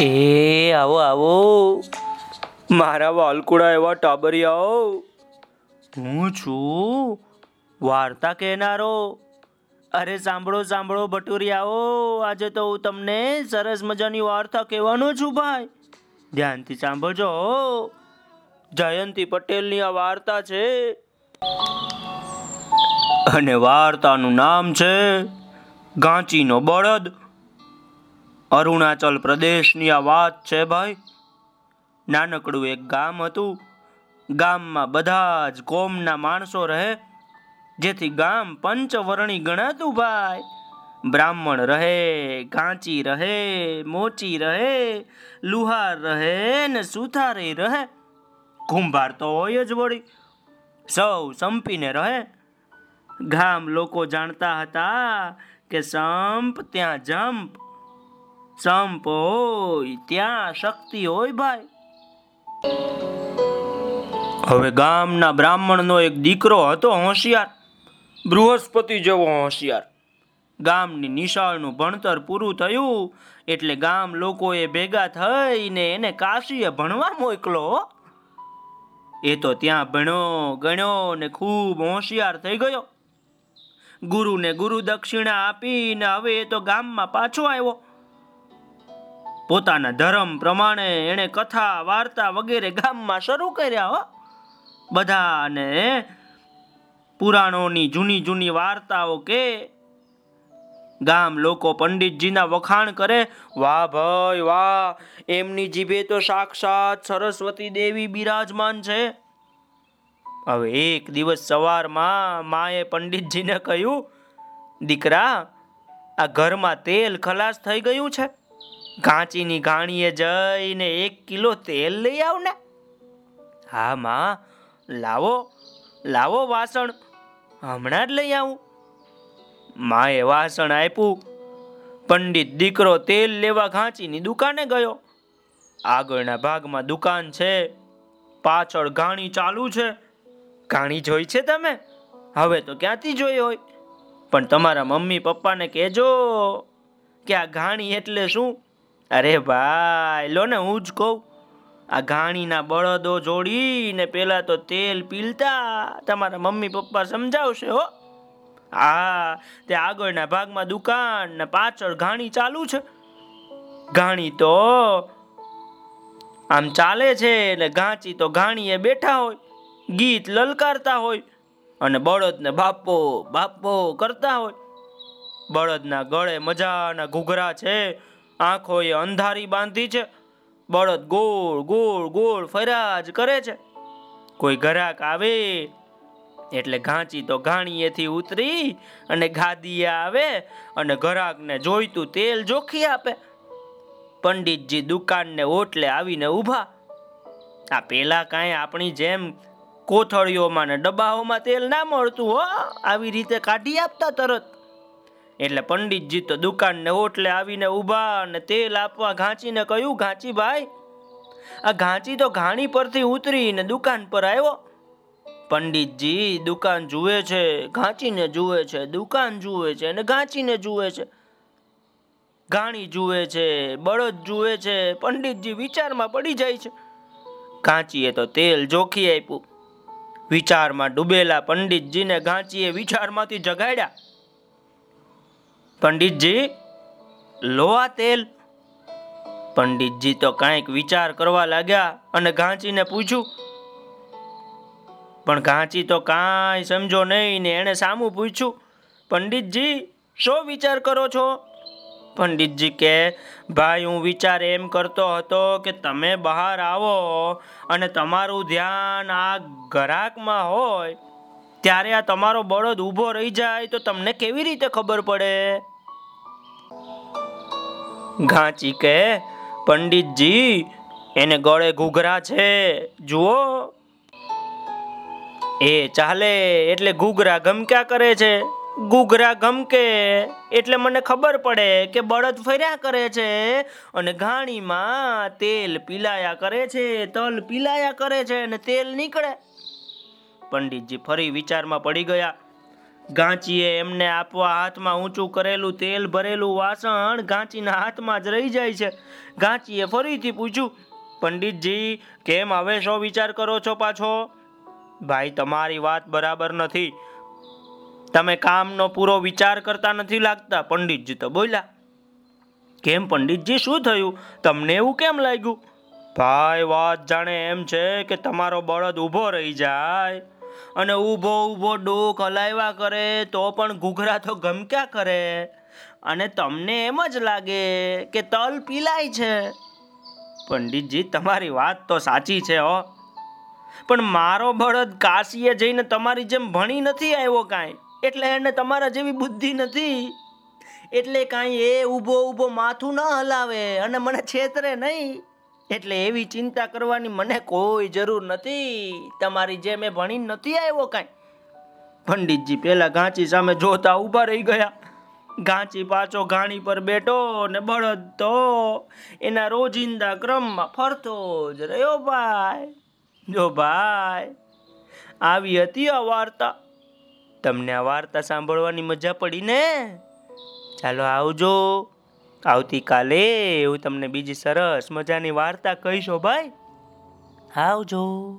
એ, આવો આવો. મારા વાલકુડા એવા ટાબરિયાઓ. હું છું વાર્તા કહેનારો. અરે, સાંભળો સાંભળો, ભટુરિયાઓ. આજે તો હું તમને સરસ મજાની વાર્તા કહેવાનો છું, ભાઈ. ધ્યાનથી સાંભળજો જયંતી પટેલની આ વાર્તા છે. અને વાર્તાનું નામ છે ગાંચીનો બળદ. અરુણાચલ પ્રદેશની આ વાત છે ભાઈ. નાનકડું એક ગામ હતું. ગામમાં બધા જ કોમના માણસો રહે. જેથી ગામ પંચવર્ણી ગણાતું ભાઈ. બ્રાહ્મણ રહે, ગાંચી રહે, મોચી રહે, લુહાર રહે ને સુથારે રહે. કુંભાર તો હોય જ વળી. સૌ સંપીને રહે. ગામ લોકો જાણતા હતા કે સંપ ત્યાં જંપ. સંપ હોય, ત્યાં શક્તિ હોય ભાઈ. હવે ગામના બ્રાહ્મણનો એક દીકરો હતો હોશિયાર, બૃહસ્પતિ જેવો હોશિયાર. ગામની નિશાળનું ભણતર પૂરું થયું, એટલે ગામ લોકોએ ભેગા થઈને એને કાશીએ ભણવા મોકલો. એ તો ત્યાં ભણ્યો ગણ્યો ને ખૂબ હોશિયાર થઈ ગયો. ગુરુને ગુરુ દક્ષિણા આપીને હવે એ તો ગામમાં પાછો આવ્યો. પોતાના ધર્મ પ્રમાણે એણે કથા, વાર્તા વગેરે ગામમાં શરૂ કર્યા હો. બધાને પુરાણોની જૂની જૂની વાર્તાઓ કે ગામ લોકો પંડિતજીના વખાણ કરે, વાહ ભાઈ વાહ, એમની જીભે તો સાક્ષાત સરસ્વતી દેવી બિરાજમાન છે. હવે એક દિવસ સવારમાં માએ પંડિતજીને કહ્યું, દીકરા, આ ઘરમાં તેલ ખલાસ થઈ ગયું છે. કાંચીની ઘાણીએ જઈને એક કિલો તેલ લઈ આવ ને. હા, માં. લાવો લાવો વાસણ. હમણાં જ લઈ આવું. માએ વાસણ આપ્યું. પંડિત દીકરો તેલ લેવા ઘાંચીની દુકાને ગયો. આગળના ભાગમાં દુકાન છે. પાછળ ઘાણી ચાલુ છે. ઘાણી જોઈ છે તમે? હવે તો ક્યાંથી જોઈ હોય? પણ તમારા મમ્મી પપ્પાને કહેજો કે આ ઘાણી એટલે શું? અરે ભાઈ, લો ને હું જ કહું. આ ઘાણીના બળદો જોડીને પેલા તો તેલ પીલતા તમારા મમ્મી પપ્પા સમજાવશે, હો. હા, તે આગળના ભાગમાં દુકાન ને પાછળ ઘાણી ચાલુ છે. ઘાણી તો આમ ચાલે છે ને ઘાંચી તો ઘાણીએ બેઠા હોય. ગીત લલકારતા હોય અને બળદને બાપો બાપો કરતા હોય. બળદના ગળે મજાના ઘૂઘરા છે, આંખોએ અંધારી બાંધી છે. બળદ ગોળ ગોળ ગોળ ફરાજ કરે છે. કોઈ ઘરાક આવે એટલે ઘાંચી તો ઘાણીએથી ઉતરી અને ગાદીએ આવે અને ઘરાકને જોઈતું તેલ જોખી આપે. પંડિતજી દુકાનને ઓટલે આવીને ઊભા. આ પેલા કાંઈ આપણી જેમ કોથળીઓમાં ને ડબ્બાઓમાં તેલ ના મળતું, હો. આવી રીતે કાઢી આપતા તરત. એટલે પંડિતજી તો દુકાનને ઓટલે આવીને ઊભા અને તેલ આપવા ઘાંચીને કહ્યું, ઘાંચી ભાઈ, આ ઘાંચી તો ઘાણી પરથી ઉતરીને દુકાન પર આવ્યો. પંડિતજી દુકાન જુએ છે, ઘાંચીને જુએ છે, દુકાન જુએ છે અને ઘાંચીને જુએ છે. ઘાણી જુએ છે, બળદ જુએ છે, પંડિતજી વિચારમાં પડી જાય છે. ઘાંચીએ તો તેલ જોખી આપ્યું. વિચારમાં ડૂબેલા પંડિતજીને ઘાંચીએ વિચારમાંથી જગાડ્યા. પંડિતજી લો તેલ. પંડિતજી તો કાંઈક વિચાર કરવા લાગ્યા અને ઘાંચીને પૂછ્યું. પણ ઘાંચી તો કાંઈ સમજો નહીં ને એણે સામું પૂછ્યું, પંડિતજી, શું વિચાર કરો છો? પંડિતજી કે, ભાઈ, હું વિચાર એમ કરતો હતો કે તમે બહાર આવો અને તમારું ધ્યાન આ ઘરાકમાં હોય, ત્યારે આ તમારો બળદ ઊભો રહી જાય તો તમને કેવી રીતે ખબર પડે? ઘાંચી કે, પંડિતજી, એને ગળે ઘૂઘરા છે, જુઓ. એ ચાલે, એટલે ઘૂઘરા ગમક્યા કરે છે. ઘૂઘરા ગમકે, એટલે મને ખબર પડે કે બળદ ફર્યા કરે છે અને ઘાણીમાં તેલ પીલાયા કરે છે, તલ પીલાયા કરે છે અને તેલ નીકળે. પંડિતજી ફરી વિચારમાં પડી ગયા. ગાંચીએ એમને આપવા હાથમાં ઊંચું કરેલું તેલ ભરેલું વાસણ ગાંચીના હાથમાં જ રહી જાય છે. ગાંચીએ ફરીથી પૂછ્યું, પંડિતજી, કેમ હવે શો વિચાર કરો છો પાછો? ભાઈ, તમારી વાત બરાબર નથી. તમે કામનો પૂરો વિચાર કરતા નથી લાગતા, પંડિતજી તો બોલ્યા. કેમ પંડિતજી, શું થયું? તમને એવું કેમ લાગ્યું? ભાઈ, વાત જાણે એમ છે કે તમારો બળદ ઊભો રહી જાય અને ઊભો ઊભો ડોક હલાવ્યા કરે તો પણ ઘૂઘરા તો ગમક્યા કરે. અને તમને એમ જ લાગે કે તલ પીલાય છે. પંડિતજી, તમારી વાત તો સાચી છે, હો. પણ મારો બળદ કાશીએ જઈને તમારી જેમ ભણી નથી આવ્યો કાંઈ. એટલે એને તમારા જેવી બુદ્ધિ નથી. એટલે કાંઈ એ ઊભો ઊભો માથું ન હલાવે અને મને છેતરે નહીં. એટલે એવી ચિંતા કરવાની મને કોઈ જરૂર નથી. તમારી જેમ એ ભણી નથી આવ્યો કાંઈ. પંડિતજી પેલા ગાંચી સામે જોતા ઊભા રહી ગયા. ગાંચી પાછો ઘાણી પર બેઠો ને બળદ તો એના રોજિંદા ક્રમમાં ફરતો જ રહ્યો ભાઈ. જો ભાઈ, આવી હતી આ વાર્તા. તમને આ વાર્તા સાંભળવાની મજા પડી ને? ચાલો આવજો. આવતીકાલે હું તમને બીજી સરસ મજાની વાર્તા કહીશો ભાઈ. આવજો.